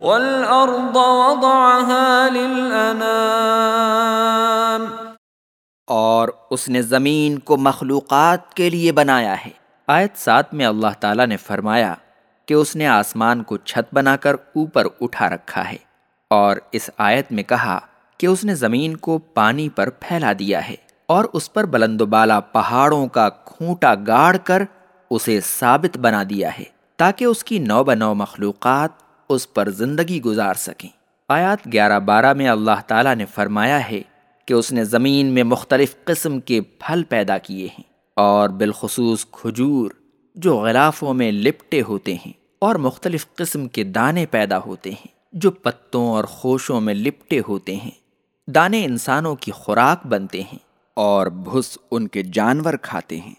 والأرض وضعها للأنام۔ اور اس نے زمین کو مخلوقات کے لیے بنایا ہے۔ آیت سات میں اللہ تعالیٰ نے فرمایا کہ اس نے آسمان کو چھت بنا کر اوپر اٹھا رکھا ہے۔ اور اس آیت میں کہا کہ اس نے زمین کو پانی پر پھیلا دیا ہے اور اس پر بلند و بالا پہاڑوں کا کھونٹا گاڑ کر اسے ثابت بنا دیا ہے تاکہ اس کی نو بنو مخلوقات اس پر زندگی گزار سکیں۔ آیات گیارہ بارہ میں اللہ تعالیٰ نے فرمایا ہے کہ اس نے زمین میں مختلف قسم کے پھل پیدا کیے ہیں اور بالخصوص کھجور، جو غلافوں میں لپٹے ہوتے ہیں، اور مختلف قسم کے دانے پیدا ہوتے ہیں، جو پتوں اور خوشوں میں لپٹے ہوتے ہیں۔ دانے انسانوں کی خوراک بنتے ہیں اور بھس ان کے جانور کھاتے ہیں۔